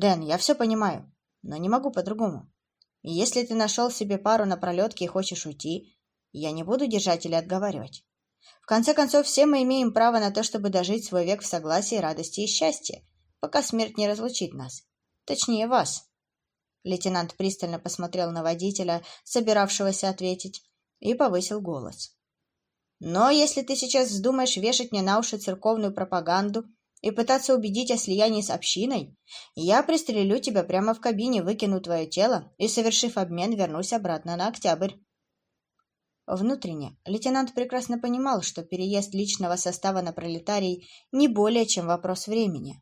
Дэн, я все понимаю, но не могу по-другому. Если ты нашел себе пару на пролетке и хочешь уйти, я не буду держать или отговаривать. В конце концов, все мы имеем право на то, чтобы дожить свой век в согласии, радости и счастье, пока смерть не разлучит нас. Точнее, вас. Лейтенант пристально посмотрел на водителя, собиравшегося ответить, и повысил голос. Но если ты сейчас вздумаешь вешать мне на уши церковную пропаганду и пытаться убедить о слиянии с общиной, я пристрелю тебя прямо в кабине, выкину твое тело и, совершив обмен, вернусь обратно на октябрь. Внутренне лейтенант прекрасно понимал, что переезд личного состава на пролетарий не более чем вопрос времени.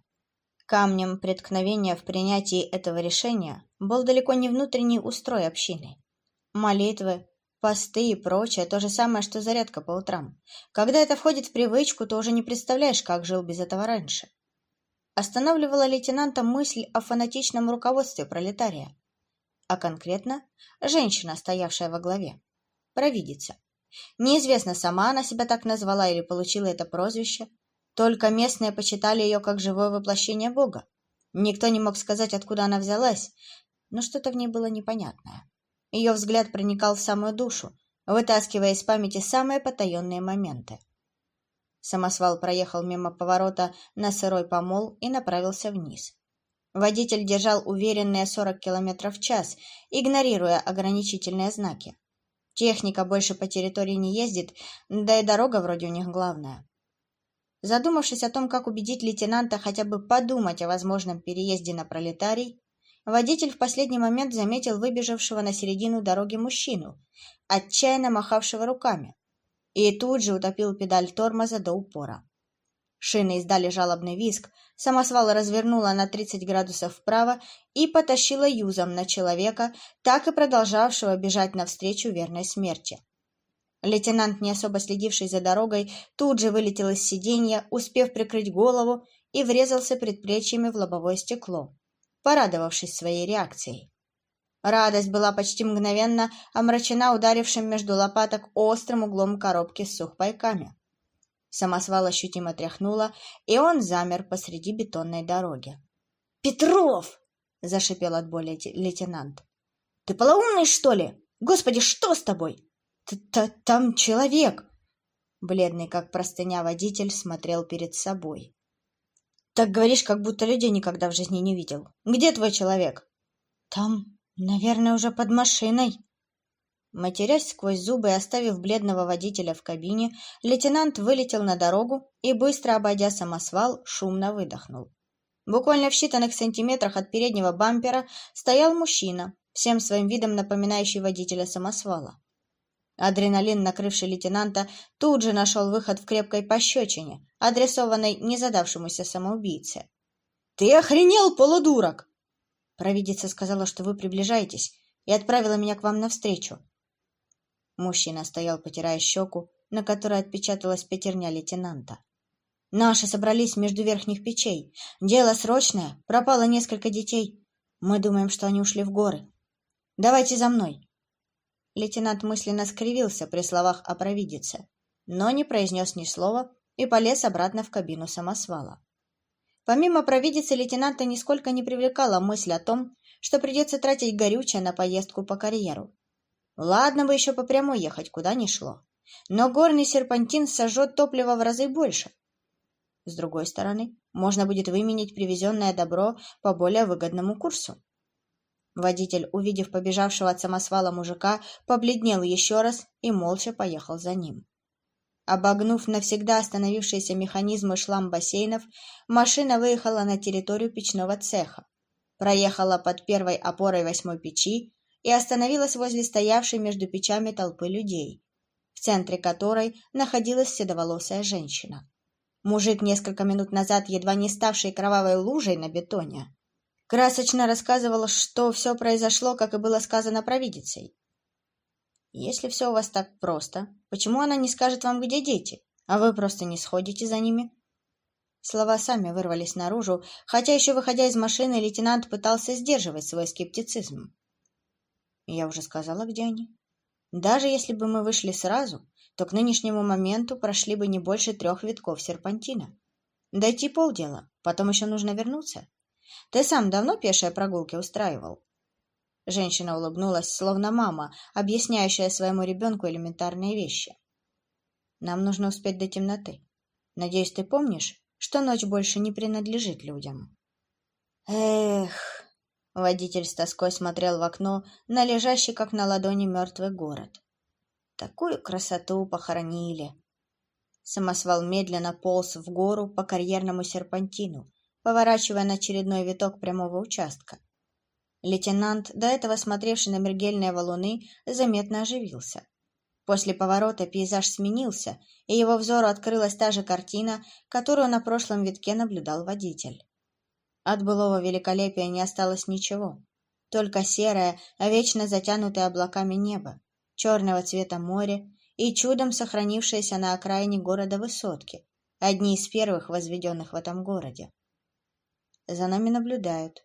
Камнем преткновения в принятии этого решения был далеко не внутренний устрой общины. Молитвы, посты и прочее – то же самое, что зарядка по утрам. Когда это входит в привычку, то уже не представляешь, как жил без этого раньше. Останавливала лейтенанта мысль о фанатичном руководстве пролетария, а конкретно женщина, стоявшая во главе провидица. Неизвестно, сама она себя так назвала или получила это прозвище, только местные почитали ее как живое воплощение Бога. Никто не мог сказать, откуда она взялась, но что-то в ней было непонятное. Ее взгляд проникал в самую душу, вытаскивая из памяти самые потаенные моменты. Самосвал проехал мимо поворота на сырой помол и направился вниз. Водитель держал уверенные 40 км в час, игнорируя ограничительные знаки. Техника больше по территории не ездит, да и дорога вроде у них главная. Задумавшись о том, как убедить лейтенанта хотя бы подумать о возможном переезде на пролетарий, водитель в последний момент заметил выбежавшего на середину дороги мужчину, отчаянно махавшего руками, и тут же утопил педаль тормоза до упора. Шины издали жалобный визг, самосвал развернула на 30 градусов вправо и потащила юзом на человека, так и продолжавшего бежать навстречу верной смерти. Лейтенант, не особо следивший за дорогой, тут же вылетел из сиденья, успев прикрыть голову, и врезался предплечьями в лобовое стекло, порадовавшись своей реакцией. Радость была почти мгновенно омрачена ударившим между лопаток острым углом коробки с сухпайками. Самосвал ощутимо тряхнуло, и он замер посреди бетонной дороги. «Петров!» — зашипел от боли лейтенант. «Ты полоумный, что ли? Господи, что с тобой?» Т -т «Там человек!» Бледный, как простыня, водитель смотрел перед собой. «Так говоришь, как будто людей никогда в жизни не видел. Где твой человек?» «Там, наверное, уже под машиной», Матерясь сквозь зубы и оставив бледного водителя в кабине, лейтенант вылетел на дорогу и, быстро обойдя самосвал, шумно выдохнул. Буквально в считанных сантиметрах от переднего бампера стоял мужчина, всем своим видом напоминающий водителя самосвала. Адреналин, накрывший лейтенанта, тут же нашел выход в крепкой пощечине, адресованной незадавшемуся самоубийце. «Ты охренел, полудурок!» Провидица сказала, что вы приближаетесь, и отправила меня к вам навстречу. Мужчина стоял, потирая щеку, на которой отпечаталась пятерня лейтенанта. «Наши собрались между верхних печей. Дело срочное, пропало несколько детей. Мы думаем, что они ушли в горы. Давайте за мной». Лейтенант мысленно скривился при словах о провидице, но не произнес ни слова и полез обратно в кабину самосвала. Помимо провидицы лейтенанта нисколько не привлекала мысль о том, что придется тратить горючее на поездку по карьеру. Ладно бы еще по прямой ехать, куда ни шло. Но горный серпантин сожжет топливо в разы больше. С другой стороны, можно будет выменить привезенное добро по более выгодному курсу. Водитель, увидев побежавшего от самосвала мужика, побледнел еще раз и молча поехал за ним. Обогнув навсегда остановившиеся механизмы шлам бассейнов, машина выехала на территорию печного цеха, проехала под первой опорой восьмой печи и остановилась возле стоявшей между печами толпы людей, в центре которой находилась седоволосая женщина. Мужик, несколько минут назад едва не ставший кровавой лужей на бетоне, красочно рассказывал, что все произошло, как и было сказано провидицей. «Если все у вас так просто, почему она не скажет вам, где дети, а вы просто не сходите за ними?» Слова сами вырвались наружу, хотя еще выходя из машины, лейтенант пытался сдерживать свой скептицизм. Я уже сказала, где они. Даже если бы мы вышли сразу, то к нынешнему моменту прошли бы не больше трех витков серпантина. Дойти полдела, потом еще нужно вернуться. Ты сам давно пешие прогулки устраивал?» Женщина улыбнулась, словно мама, объясняющая своему ребенку элементарные вещи. «Нам нужно успеть до темноты. Надеюсь, ты помнишь, что ночь больше не принадлежит людям?» «Эх!» — водитель с тоской смотрел в окно на лежащий, как на ладони, мертвый город. «Такую красоту похоронили!» Самосвал медленно полз в гору по карьерному серпантину, поворачивая на очередной виток прямого участка. Лейтенант, до этого смотревший на мергельные валуны, заметно оживился. После поворота пейзаж сменился, и его взору открылась та же картина, которую на прошлом витке наблюдал водитель. От былого великолепия не осталось ничего, только серое, а вечно затянутое облаками небо, черного цвета море и чудом сохранившиеся на окраине города высотки, одни из первых возведенных в этом городе. За нами наблюдают,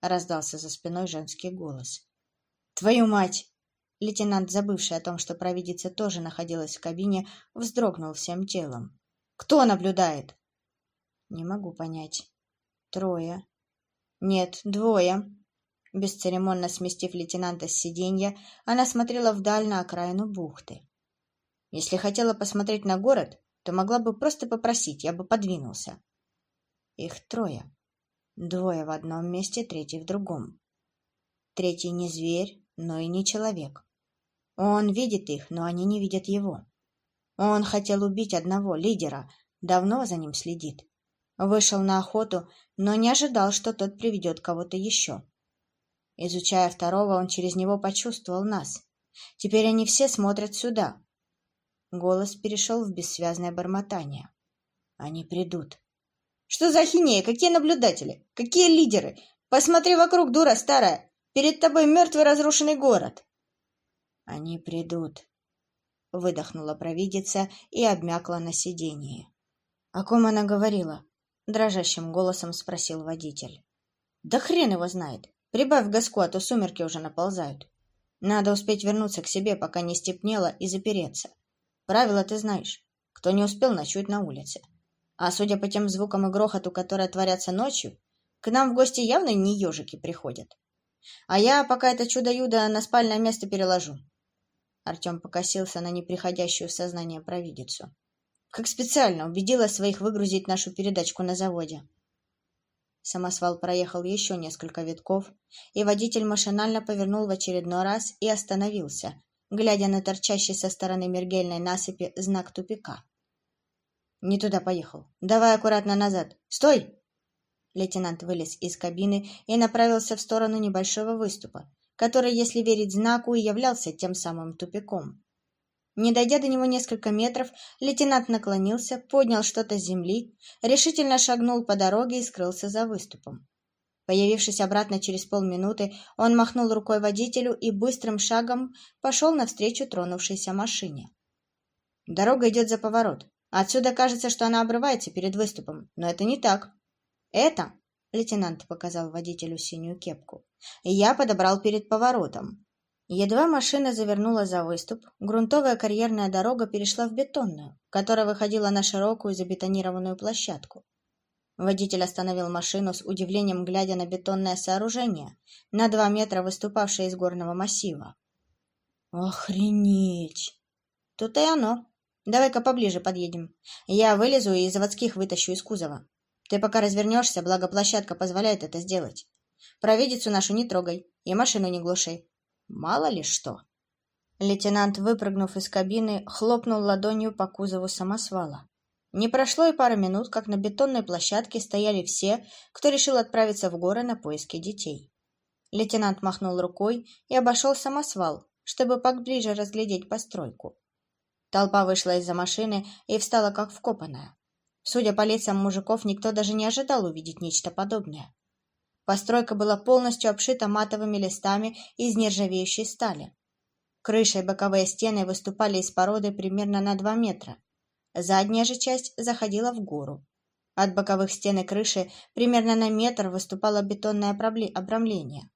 — раздался за спиной женский голос. «Твою мать!» Лейтенант, забывший о том, что провидица тоже находилась в кабине, вздрогнул всем телом. «Кто наблюдает?» «Не могу понять. Трое. Нет, двое». Бесцеремонно сместив лейтенанта с сиденья, она смотрела вдаль на окраину бухты. «Если хотела посмотреть на город, то могла бы просто попросить, я бы подвинулся». «Их трое. Двое в одном месте, третий в другом. Третий не зверь, но и не человек. Он видит их, но они не видят его. Он хотел убить одного, лидера, давно за ним следит. Вышел на охоту, но не ожидал, что тот приведет кого-то еще. Изучая второго, он через него почувствовал нас. Теперь они все смотрят сюда. Голос перешел в бессвязное бормотание. Они придут. Что за ахинея? Какие наблюдатели? Какие лидеры? Посмотри вокруг, дура старая. Перед тобой мертвый разрушенный город. Они придут, — выдохнула провидица и обмякла на сиденье. — О ком она говорила? — дрожащим голосом спросил водитель. — Да хрен его знает. Прибавь газку, а то сумерки уже наползают. Надо успеть вернуться к себе, пока не степнело, и запереться. Правила ты знаешь. Кто не успел, ночует на улице. А судя по тем звукам и грохоту, которые творятся ночью, к нам в гости явно не ежики приходят. А я пока это чудо-юдо на спальное место переложу. Артем покосился на неприходящую в сознание провидицу. Как специально убедила своих выгрузить нашу передачку на заводе. Самосвал проехал еще несколько витков, и водитель машинально повернул в очередной раз и остановился, глядя на торчащий со стороны мергельной насыпи знак тупика. Не туда поехал. Давай аккуратно назад. Стой! Лейтенант вылез из кабины и направился в сторону небольшого выступа, который, если верить знаку, и являлся тем самым тупиком. Не дойдя до него несколько метров, лейтенант наклонился, поднял что-то с земли, решительно шагнул по дороге и скрылся за выступом. Появившись обратно через полминуты, он махнул рукой водителю и быстрым шагом пошел навстречу тронувшейся машине. «Дорога идет за поворот. Отсюда кажется, что она обрывается перед выступом, но это не так. Это, лейтенант показал водителю синюю кепку, я подобрал перед поворотом. Едва машина завернула за выступ, грунтовая карьерная дорога перешла в бетонную, которая выходила на широкую забетонированную площадку. Водитель остановил машину с удивлением, глядя на бетонное сооружение, на два метра выступавшее из горного массива. «Охренеть!» «Тут и оно!» Давай-ка поближе подъедем. Я вылезу и заводских вытащу из кузова. Ты пока развернешься, благо площадка позволяет это сделать. Провидицу нашу не трогай и машину не глуши. Мало ли что. Лейтенант, выпрыгнув из кабины, хлопнул ладонью по кузову самосвала. Не прошло и пары минут, как на бетонной площадке стояли все, кто решил отправиться в горы на поиски детей. Лейтенант махнул рукой и обошел самосвал, чтобы поближе разглядеть постройку. Толпа вышла из-за машины и встала как вкопанная. Судя по лицам мужиков, никто даже не ожидал увидеть нечто подобное. Постройка была полностью обшита матовыми листами из нержавеющей стали. Крыша и боковые стены выступали из породы примерно на 2 метра. Задняя же часть заходила в гору. От боковых стен и крыши примерно на метр выступало бетонное обрамление.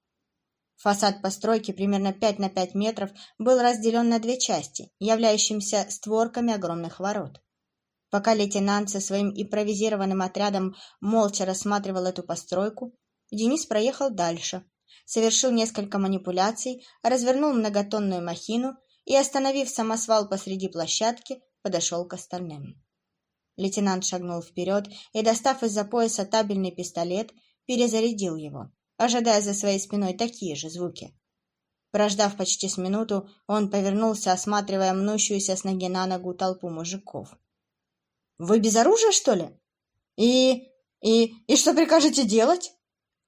Фасад постройки примерно 5 на 5 метров был разделен на две части, являющимися створками огромных ворот. Пока лейтенант со своим импровизированным отрядом молча рассматривал эту постройку, Денис проехал дальше, совершил несколько манипуляций, развернул многотонную махину и, остановив самосвал посреди площадки, подошел к остальным. Лейтенант шагнул вперед и, достав из-за пояса табельный пистолет, перезарядил его, ожидая за своей спиной такие же звуки. Прождав почти с минуту, он повернулся, осматривая мнущуюся с ноги на ногу толпу мужиков. «Вы без оружия, что ли? И... и... и что прикажете делать?»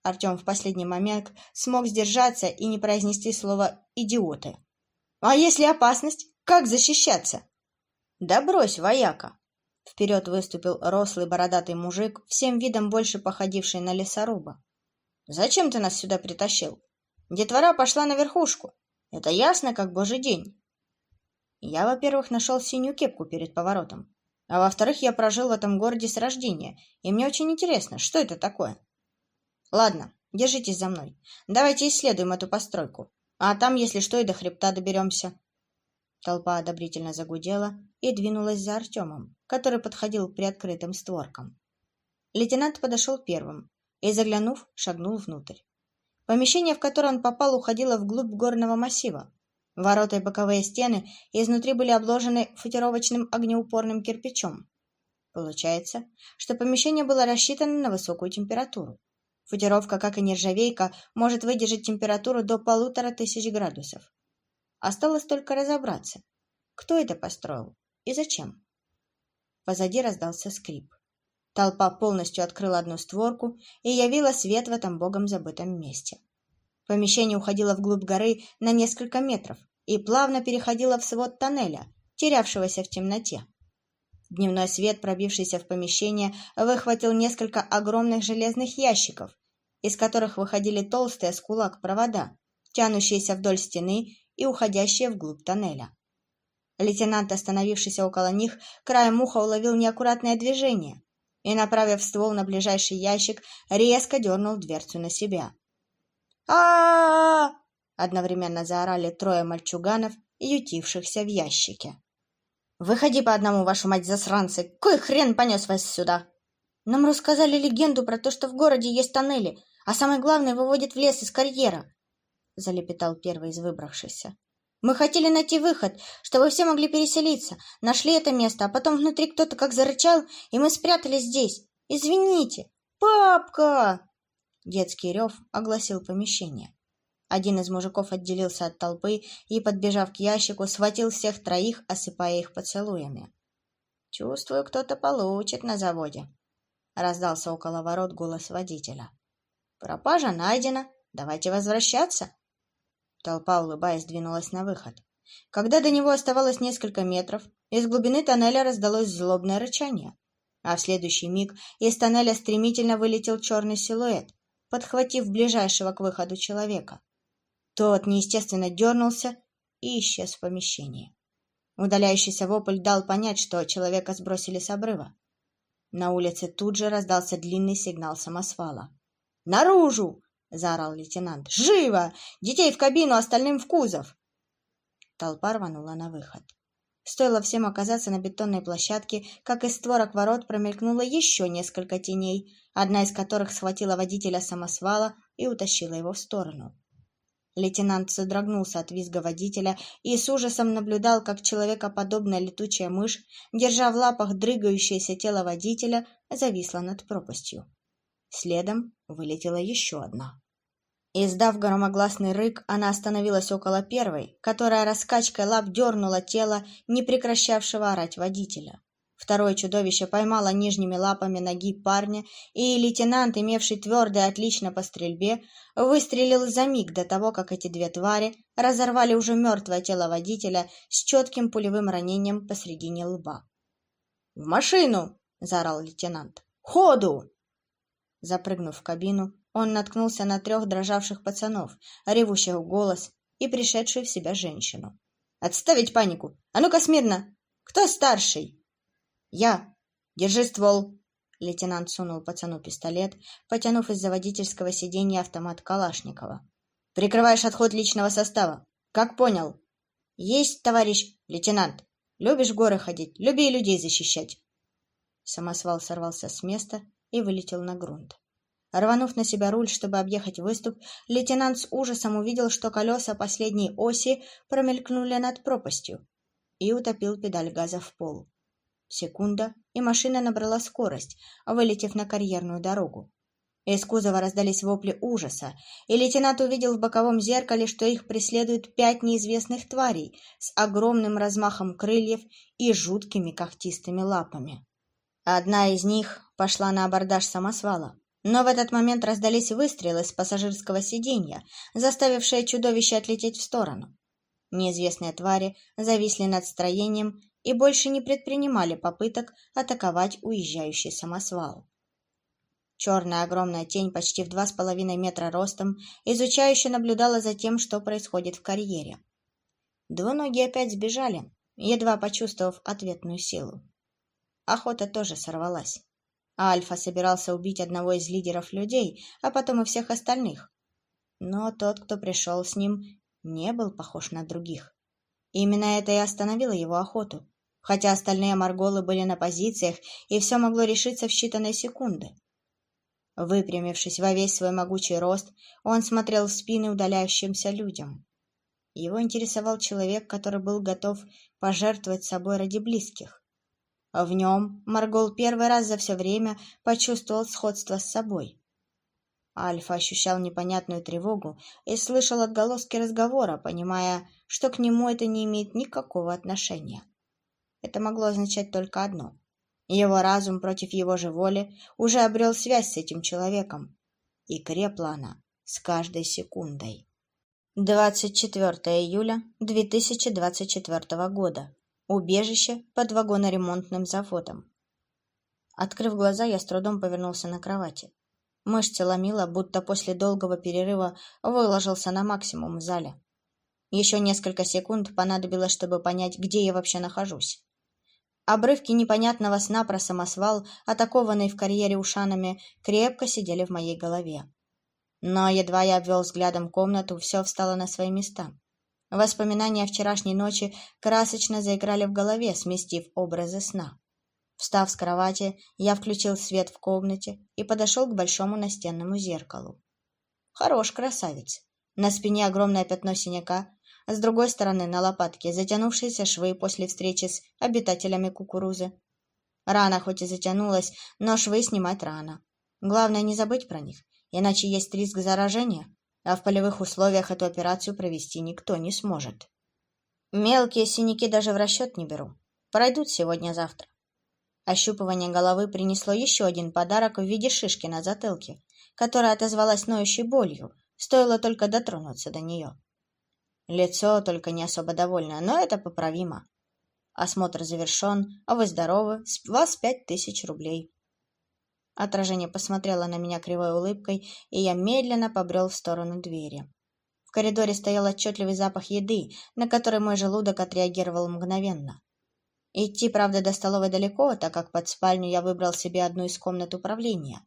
Артем в последний момент смог сдержаться и не произнести слово «идиоты». «А если опасность? Как защищаться?» «Да брось, вояка!» Вперед выступил рослый бородатый мужик, всем видом больше походивший на лесоруба. «Зачем ты нас сюда притащил? Детвора пошла на верхушку. Это ясно, как божий день. Я, во-первых, нашел синюю кепку перед поворотом. А во-вторых, я прожил в этом городе с рождения, и мне очень интересно, что это такое. Ладно, держитесь за мной. Давайте исследуем эту постройку. А там, если что, и до хребта доберемся. Толпа одобрительно загудела и двинулась за Артемом, который подходил к приоткрытым створкам. Лейтенант подошел первым и, заглянув, шагнул внутрь. Помещение, в которое он попал, уходило вглубь горного массива. Ворота и боковые стены изнутри были обложены футировочным огнеупорным кирпичом. Получается, что помещение было рассчитано на высокую температуру. Футировка, как и нержавейка, может выдержать температуру до полутора тысяч градусов. Осталось только разобраться, кто это построил и зачем. Позади раздался скрип. Толпа полностью открыла одну створку и явила свет в этом богом забытом месте. Помещение уходило вглубь горы на несколько метров и плавно переходило в свод тоннеля, терявшегося в темноте. Дневной свет, пробившийся в помещение, выхватил несколько огромных железных ящиков, из которых выходили толстые с кулак провода, тянущиеся вдоль стены и уходящие вглубь тоннеля. Лейтенант, остановившийся около них, краем уха уловил неаккуратное движение, и, направив ствол на ближайший ящик, резко дернул дверцу на себя. а одновременно заорали трое мальчуганов, ютившихся в ящике. «Выходи по одному, вашу мать, засранцы! Кой хрен понес вас сюда?» «Нам рассказали легенду про то, что в городе есть тоннели, а самое главное, выводят в лес из карьера», — залепетал первый из выбравшихся. Мы хотели найти выход, чтобы все могли переселиться. Нашли это место, а потом внутри кто-то как зарычал, и мы спрятались здесь. Извините. Папка! Детский рев огласил помещение. Один из мужиков отделился от толпы и, подбежав к ящику, схватил всех троих, осыпая их поцелуями. «Чувствую, кто-то получит на заводе», — раздался около ворот голос водителя. «Пропажа найдена. Давайте возвращаться». Толпа, улыбаясь, двинулась на выход. Когда до него оставалось несколько метров, из глубины тоннеля раздалось злобное рычание. А в следующий миг из тоннеля стремительно вылетел черный силуэт, подхватив ближайшего к выходу человека. Тот неестественно дернулся и исчез в помещении. Удаляющийся вопль дал понять, что человека сбросили с обрыва. На улице тут же раздался длинный сигнал самосвала. «Наружу! — заорал лейтенант. «Живо! Детей в кабину, остальным в кузов!» Толпа рванула на выход. Стоило всем оказаться на бетонной площадке, как из створок ворот промелькнуло еще несколько теней, одна из которых схватила водителя самосвала и утащила его в сторону. Лейтенант содрогнулся от визга водителя и с ужасом наблюдал, как человекоподобная летучая мышь, держа в лапах дрыгающееся тело водителя, зависла над пропастью. Следом вылетела еще одна. Издав громогласный рык, она остановилась около первой, которая раскачкой лап дернула тело не прекращавшего орать водителя. Второе чудовище поймало нижними лапами ноги парня, и лейтенант, имевший твердое отлично по стрельбе, выстрелил за миг до того, как эти две твари разорвали уже мертвое тело водителя с четким пулевым ранением посредине лба. «В машину!» — заорал лейтенант. «Ходу!» Запрыгнув в кабину, он наткнулся на трех дрожавших пацанов, ревущих в голос и пришедшую в себя женщину. «Отставить панику! А ну-ка смирно! Кто старший?» «Я! Держи ствол!» Лейтенант сунул пацану пистолет, потянув из-за водительского сиденья автомат Калашникова. «Прикрываешь отход личного состава. Как понял?» «Есть, товарищ лейтенант. Любишь горы ходить, люби и людей защищать». Самосвал сорвался с места и вылетел на грунт. Рванув на себя руль, чтобы объехать выступ, лейтенант с ужасом увидел, что колеса последней оси промелькнули над пропастью и утопил педаль газа в пол. Секунда, и машина набрала скорость, вылетев на карьерную дорогу. Из кузова раздались вопли ужаса, и лейтенант увидел в боковом зеркале, что их преследуют пять неизвестных тварей с огромным размахом крыльев и жуткими когтистыми лапами. Одна из них пошла на абордаж самосвала, но в этот момент раздались выстрелы с пассажирского сиденья, заставившие чудовище отлететь в сторону. Неизвестные твари зависли над строением и больше не предпринимали попыток атаковать уезжающий самосвал. Черная огромная тень почти в два с половиной метра ростом изучающе наблюдала за тем, что происходит в карьере. Двуногие опять сбежали, едва почувствовав ответную силу. Охота тоже сорвалась. Альфа собирался убить одного из лидеров людей, а потом и всех остальных. Но тот, кто пришел с ним, не был похож на других. Именно это и остановило его охоту, хотя остальные марголы были на позициях, и все могло решиться в считанные секунды. Выпрямившись во весь свой могучий рост, он смотрел в спины удаляющимся людям. Его интересовал человек, который был готов пожертвовать собой ради близких. В нем Маргол первый раз за все время почувствовал сходство с собой. Альфа ощущал непонятную тревогу и слышал отголоски разговора, понимая, что к нему это не имеет никакого отношения. Это могло означать только одно его разум против его же воли уже обрел связь с этим человеком, и крепла она с каждой секундой. 24 июля 2024 года. Убежище под вагоноремонтным заводом. Открыв глаза, я с трудом повернулся на кровати. Мышцы ломило, будто после долгого перерыва выложился на максимум в зале. Еще несколько секунд понадобилось, чтобы понять, где я вообще нахожусь. Обрывки непонятного сна про самосвал, атакованный в карьере ушанами, крепко сидели в моей голове. Но едва я обвел взглядом комнату, все встало на свои места. Воспоминания о вчерашней ночи красочно заиграли в голове, сместив образы сна. Встав с кровати, я включил свет в комнате и подошел к большому настенному зеркалу. Хорош красавец. На спине огромное пятно синяка, с другой стороны на лопатке затянувшиеся швы после встречи с обитателями кукурузы. Рана хоть и затянулась, но швы снимать рано. Главное не забыть про них, иначе есть риск заражения, а в полевых условиях эту операцию провести никто не сможет. Мелкие синяки даже в расчет не беру. Пройдут сегодня-завтра. Ощупывание головы принесло еще один подарок в виде шишки на затылке, которая отозвалась ноющей болью, стоило только дотронуться до нее. Лицо только не особо довольное, но это поправимо. Осмотр завершен, а вы здоровы, с вас пять тысяч рублей. Отражение посмотрело на меня кривой улыбкой, и я медленно побрел в сторону двери. В коридоре стоял отчетливый запах еды, на который мой желудок отреагировал мгновенно. Идти, правда, до столовой далеко, так как под спальню я выбрал себе одну из комнат управления.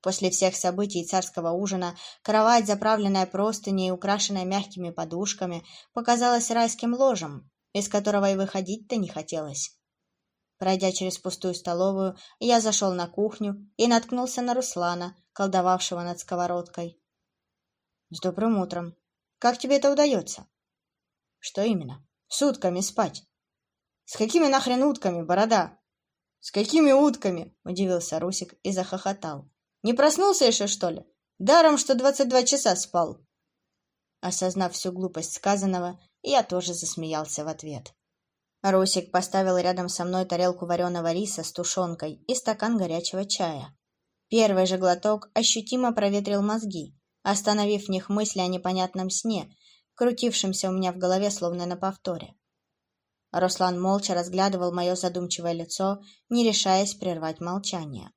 После всех событий царского ужина кровать, заправленная простыней и украшенная мягкими подушками, показалась райским ложем, из которого и выходить-то не хотелось. Пройдя через пустую столовую, я зашел на кухню и наткнулся на Руслана, колдовавшего над сковородкой. — С добрым утром. Как тебе это удается? — Что именно? Сутками спать. — С какими нахрен утками, борода? — С какими утками? — удивился Русик и захохотал. Не проснулся еще, что ли? Даром, что двадцать два часа спал. Осознав всю глупость сказанного, я тоже засмеялся в ответ. Русик поставил рядом со мной тарелку вареного риса с тушенкой и стакан горячего чая. Первый же глоток ощутимо проветрил мозги, остановив в них мысли о непонятном сне, крутившемся у меня в голове словно на повторе. Руслан молча разглядывал мое задумчивое лицо, не решаясь прервать молчание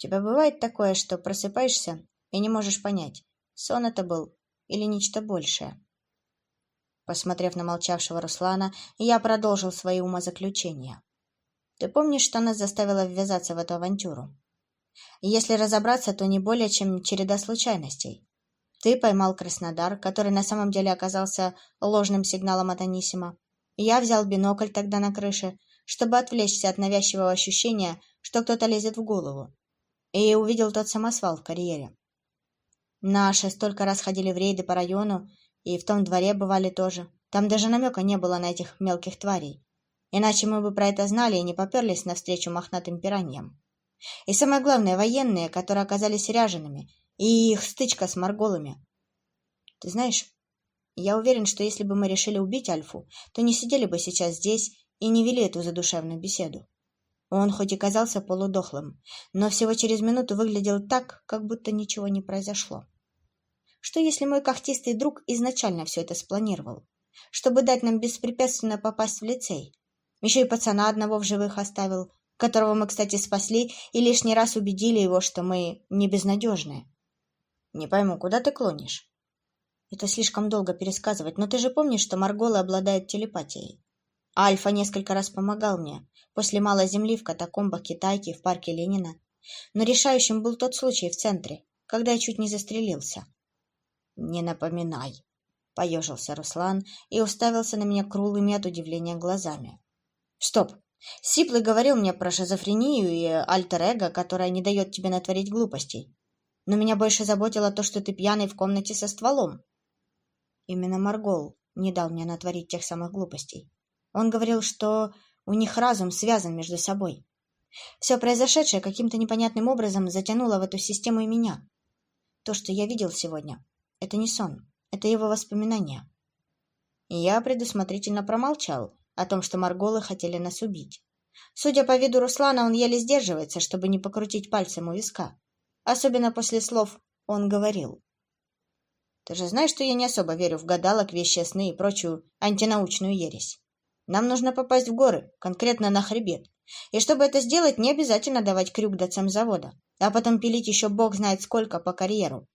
тебя бывает такое, что просыпаешься и не можешь понять, сон это был или нечто большее? Посмотрев на молчавшего Руслана, я продолжил свои умозаключения. Ты помнишь, что нас заставило ввязаться в эту авантюру? Если разобраться, то не более чем череда случайностей. Ты поймал Краснодар, который на самом деле оказался ложным сигналом от Анисима. Я взял бинокль тогда на крыше, чтобы отвлечься от навязчивого ощущения, что кто-то лезет в голову. и увидел тот самосвал в карьере. Наши столько раз ходили в рейды по району, и в том дворе бывали тоже. Там даже намека не было на этих мелких тварей. Иначе мы бы про это знали и не поперлись навстречу мохнатым пираньям. И самое главное, военные, которые оказались ряжеными, и их стычка с морголами. Ты знаешь, я уверен, что если бы мы решили убить Альфу, то не сидели бы сейчас здесь и не вели эту задушевную беседу. Он хоть и казался полудохлым, но всего через минуту выглядел так, как будто ничего не произошло. Что если мой когтистый друг изначально все это спланировал? Чтобы дать нам беспрепятственно попасть в лицей. Еще и пацана одного в живых оставил, которого мы, кстати, спасли и лишний раз убедили его, что мы не безнадежные. Не пойму, куда ты клонишь? Это слишком долго пересказывать, но ты же помнишь, что Марголы обладают телепатией. Альфа несколько раз помогал мне, после малой земли в катакомбах Китайки в парке Ленина. Но решающим был тот случай в центре, когда я чуть не застрелился. «Не напоминай», — поежился Руслан и уставился на меня круглыми от удивления глазами. «Стоп! Сиплый говорил мне про шизофрению и альтер-эго, которая не дает тебе натворить глупостей. Но меня больше заботило то, что ты пьяный в комнате со стволом. Именно Маргол не дал мне натворить тех самых глупостей. Он говорил, что у них разум связан между собой. Все произошедшее каким-то непонятным образом затянуло в эту систему и меня. То, что я видел сегодня, это не сон, это его воспоминания. Я предусмотрительно промолчал о том, что Марголы хотели нас убить. Судя по виду Руслана, он еле сдерживается, чтобы не покрутить пальцем у виска. Особенно после слов «он говорил». Ты же знаешь, что я не особо верю в гадалок, вещи сны и прочую антинаучную ересь. Нам нужно попасть в горы, конкретно на хребет. И чтобы это сделать, не обязательно давать крюк до цемзавода, а потом пилить еще бог знает сколько по карьеру.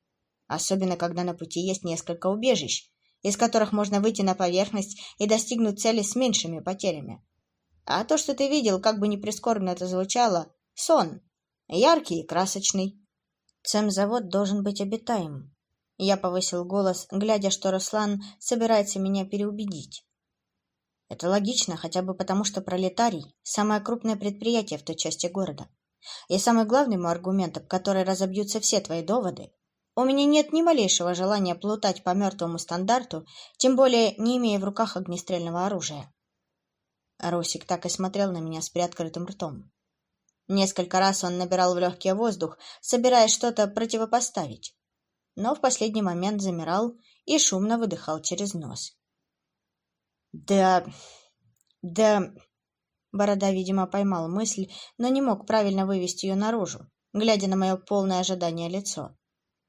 Особенно, когда на пути есть несколько убежищ, из которых можно выйти на поверхность и достигнуть цели с меньшими потерями. А то, что ты видел, как бы ни прискорбно это звучало, сон. Яркий и красочный. Цемзавод должен быть обитаем. Я повысил голос, глядя, что Руслан собирается меня переубедить. Это логично, хотя бы потому, что пролетарий – самое крупное предприятие в той части города. И самый главный мой аргумент, об который разобьются все твои доводы – у меня нет ни малейшего желания плутать по мертвому стандарту, тем более не имея в руках огнестрельного оружия. Русик так и смотрел на меня с приоткрытым ртом. Несколько раз он набирал в легкий воздух, собираясь что-то противопоставить, но в последний момент замирал и шумно выдыхал через нос. Да... да... Борода, видимо, поймал мысль, но не мог правильно вывести ее наружу, глядя на мое полное ожидание лицо.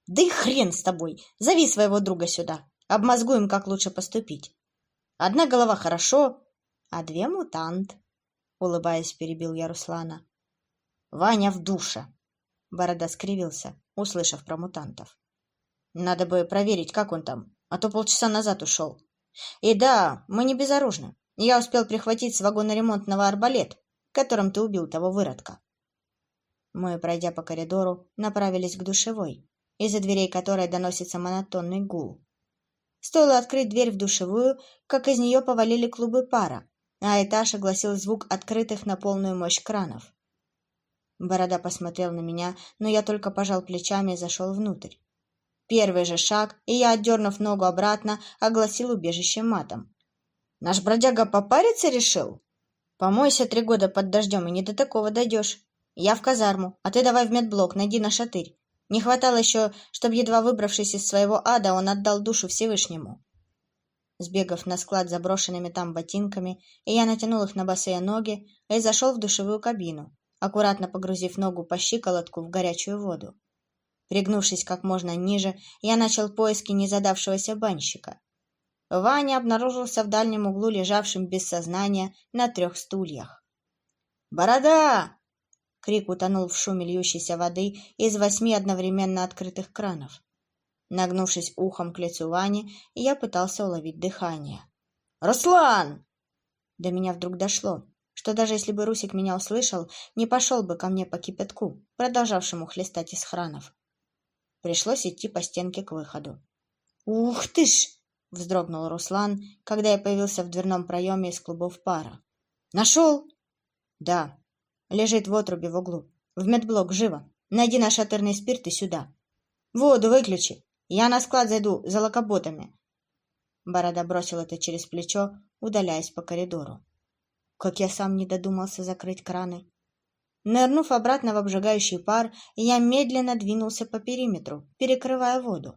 «Да и хрен с тобой! Зови своего друга сюда! Обмозгуем, как лучше поступить. Одна голова хорошо, а две мутант!» Улыбаясь, перебил я Руслана. «Ваня в душе!» Борода скривился, услышав про мутантов. «Надо бы проверить, как он там, а то полчаса назад ушел. И да, мы не безоружны. Я успел прихватить с вагона ремонтного арбалет, которым ты убил того выродка. Мы, пройдя по коридору, направились к душевой, из-за дверей которой доносится монотонный гул. Стоило открыть дверь в душевую, как из нее повалили клубы пара, а этаж огласил звук открытых на полную мощь кранов. Борода посмотрел на меня, но я только пожал плечами и зашел внутрь. Первый же шаг, и я, отдернув ногу обратно, огласил убежище матом. «Наш бродяга попариться решил? Помойся три года под дождем, и не до такого дойдешь. Я в казарму, а ты давай в медблок, найди на шатырь. Не хватало еще, чтобы, едва выбравшись из своего ада, он отдал душу Всевышнему». Сбегав на склад заброшенными там ботинками, и я натянул их на босые ноги и зашел в душевую кабину, аккуратно погрузив ногу по щиколотку в горячую воду. Пригнувшись как можно ниже, я начал поиски незадавшегося банщика. Ваня обнаружился в дальнем углу, лежавшим без сознания на трех стульях. «Борода!» — крик утонул в шуме льющейся воды из восьми одновременно открытых кранов. Нагнувшись ухом к лицу Вани, я пытался уловить дыхание. «Руслан!» До меня вдруг дошло, что даже если бы Русик меня услышал, не пошел бы ко мне по кипятку, продолжавшему хлестать из хранов. Пришлось идти по стенке к выходу. «Ух ты ж!» — вздрогнул Руслан, когда я появился в дверном проеме из клубов пара. «Нашел?» «Да. Лежит в отрубе в углу. В медблок, живо. Найди наш шатырный спирт и сюда. Воду выключи. Я на склад зайду за локоботами. Борода бросил это через плечо, удаляясь по коридору. Как я сам не додумался закрыть краны. Нырнув обратно в обжигающий пар, я медленно двинулся по периметру, перекрывая воду.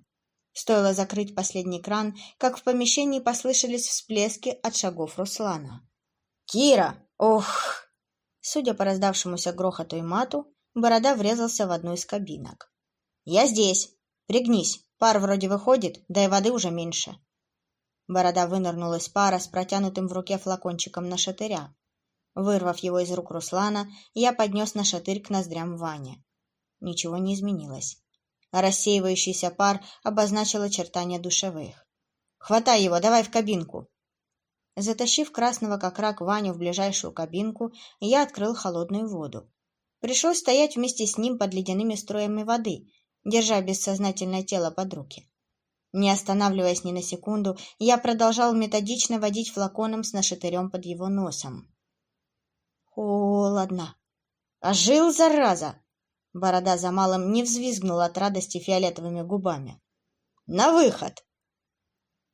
Стоило закрыть последний кран, как в помещении послышались всплески от шагов Руслана. «Кира! Ох!» Судя по раздавшемуся грохоту и мату, Борода врезался в одну из кабинок. «Я здесь! Пригнись! Пар вроде выходит, да и воды уже меньше!» Борода вынырнул из пара с протянутым в руке флакончиком на шатыря. Вырвав его из рук Руслана, я поднес на шатырь к ноздрям Ване. Ничего не изменилось. Рассеивающийся пар обозначил очертания душевых. «Хватай его, давай в кабинку!» Затащив красного как рак Ваню в ближайшую кабинку, я открыл холодную воду. Пришлось стоять вместе с ним под ледяными строями воды, держа бессознательное тело под руки. Не останавливаясь ни на секунду, я продолжал методично водить флаконом с нашатырем под его носом. Холодно. Ожил, зараза! Борода за малым не взвизгнула от радости фиолетовыми губами. «На выход!»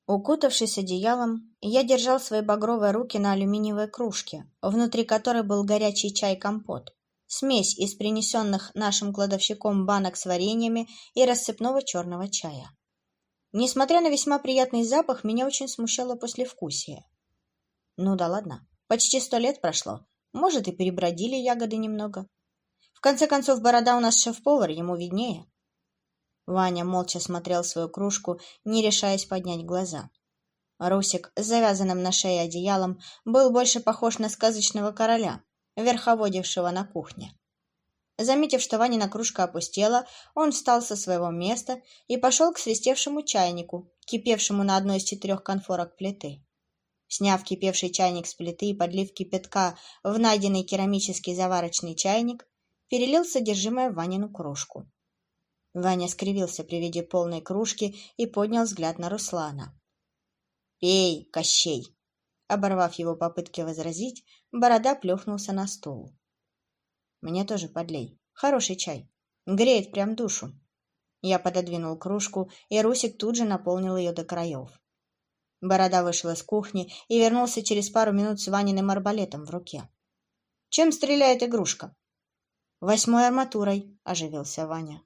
Укутавшись одеялом, я держал свои багровые руки на алюминиевой кружке, внутри которой был горячий чай-компот, смесь из принесенных нашим кладовщиком банок с вареньями и рассыпного черного чая. Несмотря на весьма приятный запах, меня очень смущало послевкусие. Ну да ладно, почти сто лет прошло, может, и перебродили ягоды немного. В конце концов, борода у нас шеф-повар, ему виднее. Ваня молча смотрел свою кружку, не решаясь поднять глаза. Русик с завязанным на шее одеялом был больше похож на сказочного короля, верховодившего на кухне. Заметив, что Ванина кружка опустела, он встал со своего места и пошел к свистевшему чайнику, кипевшему на одной из четырех конфорок плиты. Сняв кипевший чайник с плиты и подлив кипятка в найденный керамический заварочный чайник, перелил содержимое в Ванину кружку. Ваня скривился при виде полной кружки и поднял взгляд на Руслана. «Пей, Кощей!» Оборвав его попытки возразить, Борода плюхнулся на стул. «Мне тоже подлей. Хороший чай. Греет прям душу». Я пододвинул кружку, и Русик тут же наполнил ее до краев. Борода вышел из кухни и вернулся через пару минут с Ваниным арбалетом в руке. «Чем стреляет игрушка?» «Восьмой арматурой», — оживился Ваня.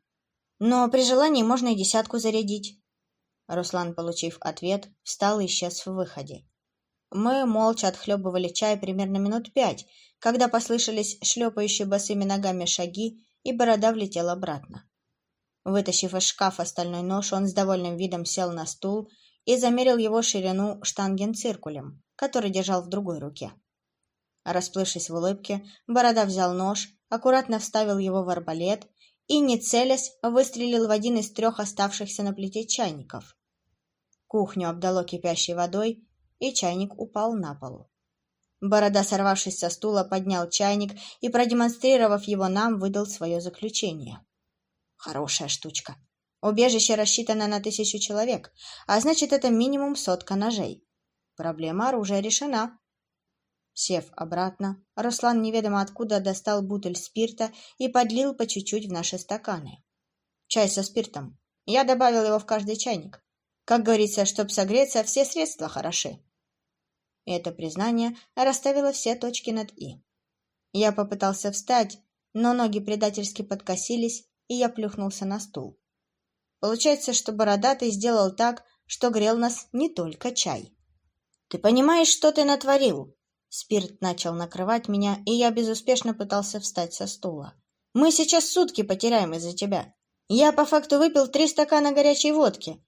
Но при желании можно и десятку зарядить. Руслан, получив ответ, встал и исчез в выходе. Мы молча отхлебывали чай примерно минут пять, когда послышались шлепающие босыми ногами шаги, и борода влетел обратно. Вытащив из шкафа стальной нож, он с довольным видом сел на стул и замерил его ширину штангенциркулем, который держал в другой руке. Расплывшись в улыбке, Борода взял нож, аккуратно вставил его в арбалет и, не целясь, выстрелил в один из трех оставшихся на плите чайников. Кухню обдало кипящей водой, и чайник упал на пол. Борода, сорвавшись со стула, поднял чайник и, продемонстрировав его нам, выдал свое заключение. Хорошая штучка. Убежище рассчитано на тысячу человек, а значит, это минимум сотка ножей. Проблема оружия решена. Сев обратно, Руслан неведомо откуда достал бутыль спирта и подлил по чуть-чуть в наши стаканы. Чай со спиртом. Я добавил его в каждый чайник. Как говорится, чтоб согреться, все средства хороши. Это признание расставило все точки над «и». Я попытался встать, но ноги предательски подкосились, и я плюхнулся на стул. Получается, что Бородатый сделал так, что грел нас не только чай. «Ты понимаешь, что ты натворил?» Спирт начал накрывать меня, и я безуспешно пытался встать со стула. «Мы сейчас сутки потеряем из-за тебя. Я по факту выпил три стакана горячей водки,